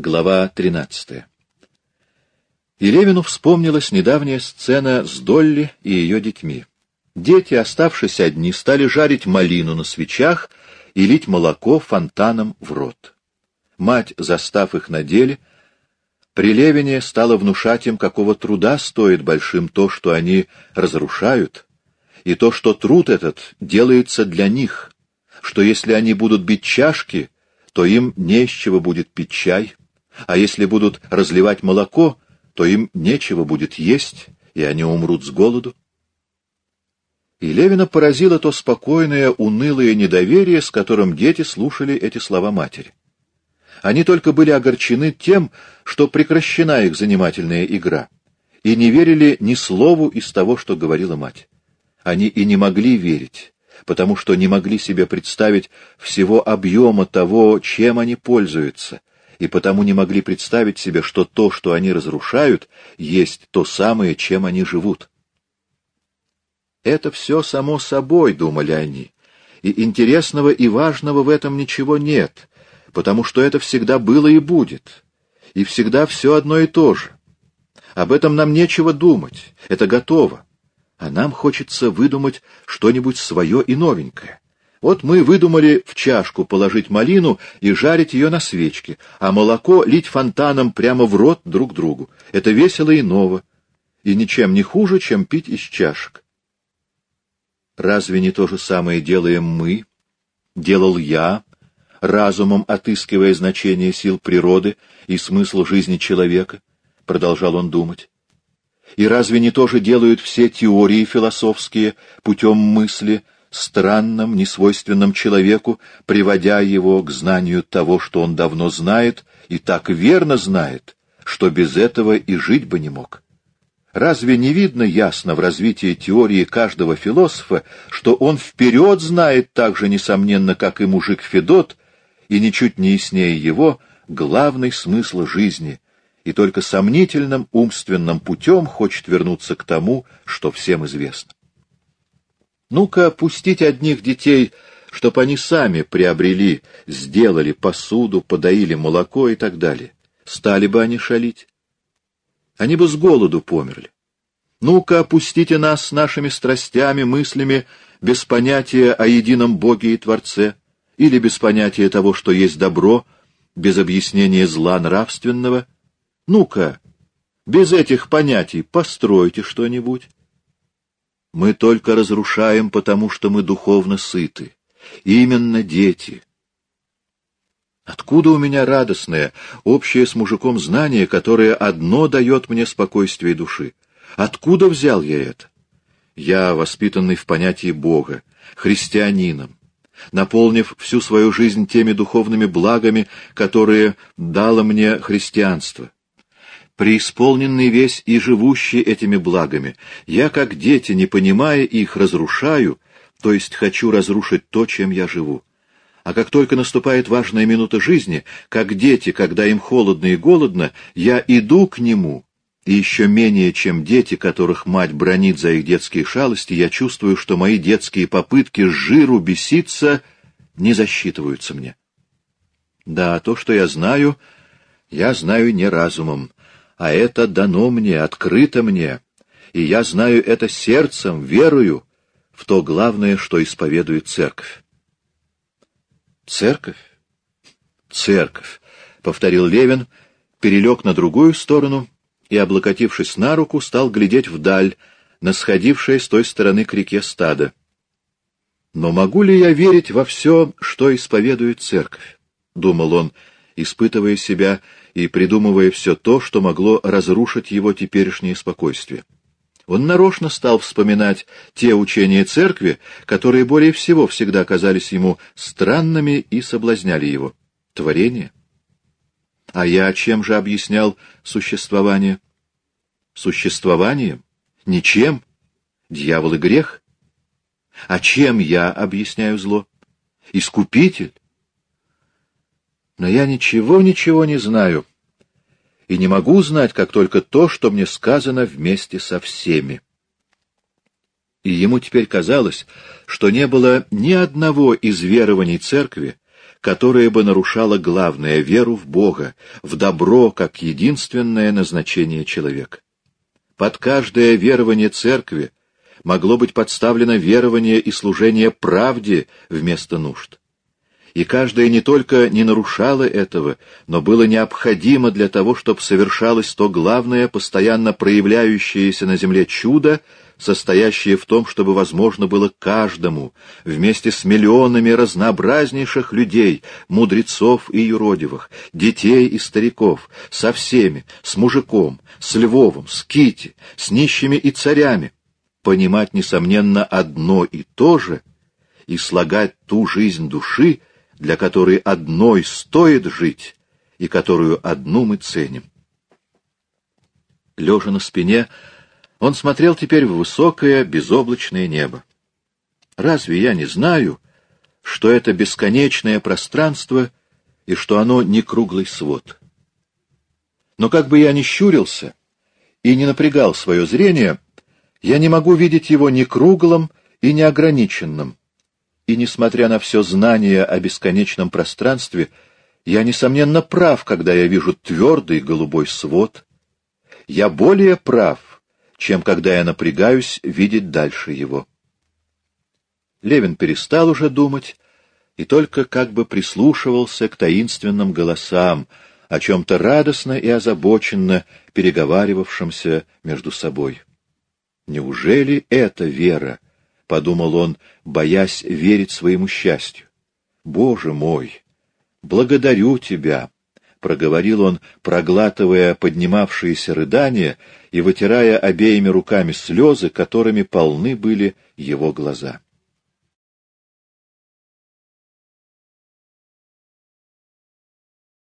Глава 13. И Левину вспомнилась недавняя сцена с Долли и ее детьми. Дети, оставшись одни, стали жарить малину на свечах и лить молоко фонтаном в рот. Мать, застав их на деле, при Левине стала внушать им, какого труда стоит большим то, что они разрушают, и то, что труд этот делается для них, что если они будут бить чашки, то им не из чего будет пить чай, а если будут разливать молоко, то им нечего будет есть, и они умрут с голоду. И Левина поразило то спокойное, унылое недоверие, с которым дети слушали эти слова матери. Они только были огорчены тем, что прекращена их занимательная игра, и не верили ни слову из того, что говорила мать. Они и не могли верить, потому что не могли себе представить всего объема того, чем они пользуются, и потому не могли представить себе, что то, что они разрушают, есть то самое, чем они живут. Это все само собой, думали они, и интересного и важного в этом ничего нет, потому что это всегда было и будет, и всегда все одно и то же. Об этом нам нечего думать, это готово, а нам хочется выдумать что-нибудь свое и новенькое. Вот мы выдумали в чашку положить малину и жарить ее на свечке, а молоко лить фонтаном прямо в рот друг другу. Это весело и ново, и ничем не хуже, чем пить из чашек. Разве не то же самое делаем мы, делал я, разумом отыскивая значение сил природы и смысл жизни человека? Продолжал он думать. И разве не то же делают все теории философские путем мысли, странным, несвойственным человеку, приводя его к знанию того, что он давно знает, и так верно знает, что без этого и жить бы не мог. Разве не видно ясно в развитии теории каждого философа, что он вперед знает так же, несомненно, как и мужик Федот, и ничуть не яснее его, главный смысл жизни, и только сомнительным умственным путем хочет вернуться к тому, что всем известно? Ну-ка, пустить одних детей, чтоб они сами приобрели, сделали посуду, подоили молоко и так далее. Стали бы они шалить? Они бы с голоду померли. Ну-ка, опустите нас с нашими страстями, мыслями, без понятия о едином Боге и Творце, или без понятия того, что есть добро, без объяснения зла нравственного. Ну-ка, без этих понятий постройте что-нибудь. Мы только разрушаем, потому что мы духовно сыты. Именно дети. Откуда у меня радостное, общее с мужиком знание, которое одно дает мне спокойствие души? Откуда взял я это? Я, воспитанный в понятии Бога, христианином, наполнив всю свою жизнь теми духовными благами, которые дало мне христианство, преисполненный весь и живущий этими благами, я, как дети, не понимая их, разрушаю, то есть хочу разрушить то, чем я живу. А как только наступает важная минута жизни, как дети, когда им холодно и голодно, я иду к нему, и еще менее, чем дети, которых мать бронит за их детские шалости, я чувствую, что мои детские попытки с жиру беситься не засчитываются мне. Да, то, что я знаю, я знаю не разумом, а это дано мне, открыто мне, и я знаю это сердцем, верую в то главное, что исповедует церковь. Церковь? Церковь, — повторил Левин, перелег на другую сторону и, облокотившись на руку, стал глядеть вдаль, на сходившее с той стороны к реке стадо. Но могу ли я верить во все, что исповедует церковь? — думал он, испытывая себя и придумывая все то, что могло разрушить его теперешнее спокойствие. Он нарочно стал вспоминать те учения церкви, которые более всего всегда казались ему странными и соблазняли его. Творение. А я чем же объяснял существование? Существованием? Ничем. Дьявол и грех. А чем я объясняю зло? Искупитель? Но я ничего-ничего не знаю, и не могу знать, как только то, что мне сказано вместе со всеми. И ему теперь казалось, что не было ни одного из верований церкви, которое бы нарушало главное — веру в Бога, в добро как единственное назначение человека. Под каждое верование церкви могло быть подставлено верование и служение правде вместо нужд. И каждое не только не нарушало этого, но было необходимо для того, чтобы совершалось то главное, постоянно проявляющееся на земле чудо, состоящее в том, чтобы возможно было каждому, вместе с миллионами разнообразнейших людей, мудрецов и юродивых, детей и стариков, со всеми, с мужиком, с Львовым, с Кити, с нищими и царями, понимать, несомненно, одно и то же и слагать ту жизнь души, для которой одной стоит жить и которую одну мы ценим. Лежа на спине, он смотрел теперь в высокое безоблачное небо. Разве я не знаю, что это бесконечное пространство и что оно не круглый свод? Но как бы я ни щурился и не напрягал свое зрение, я не могу видеть его ни круглым и не ограниченным. И, несмотря на все знание о бесконечном пространстве, я, несомненно, прав, когда я вижу твердый голубой свод. Я более прав, чем когда я напрягаюсь видеть дальше его. Левин перестал уже думать и только как бы прислушивался к таинственным голосам, о чем-то радостно и озабоченно переговаривавшимся между собой. Неужели это вера? — подумал он, боясь верить своему счастью. Боже мой! Благодарю тебя! — проговорил он, проглатывая поднимавшиеся рыдания и вытирая обеими руками слезы, которыми полны были его глаза.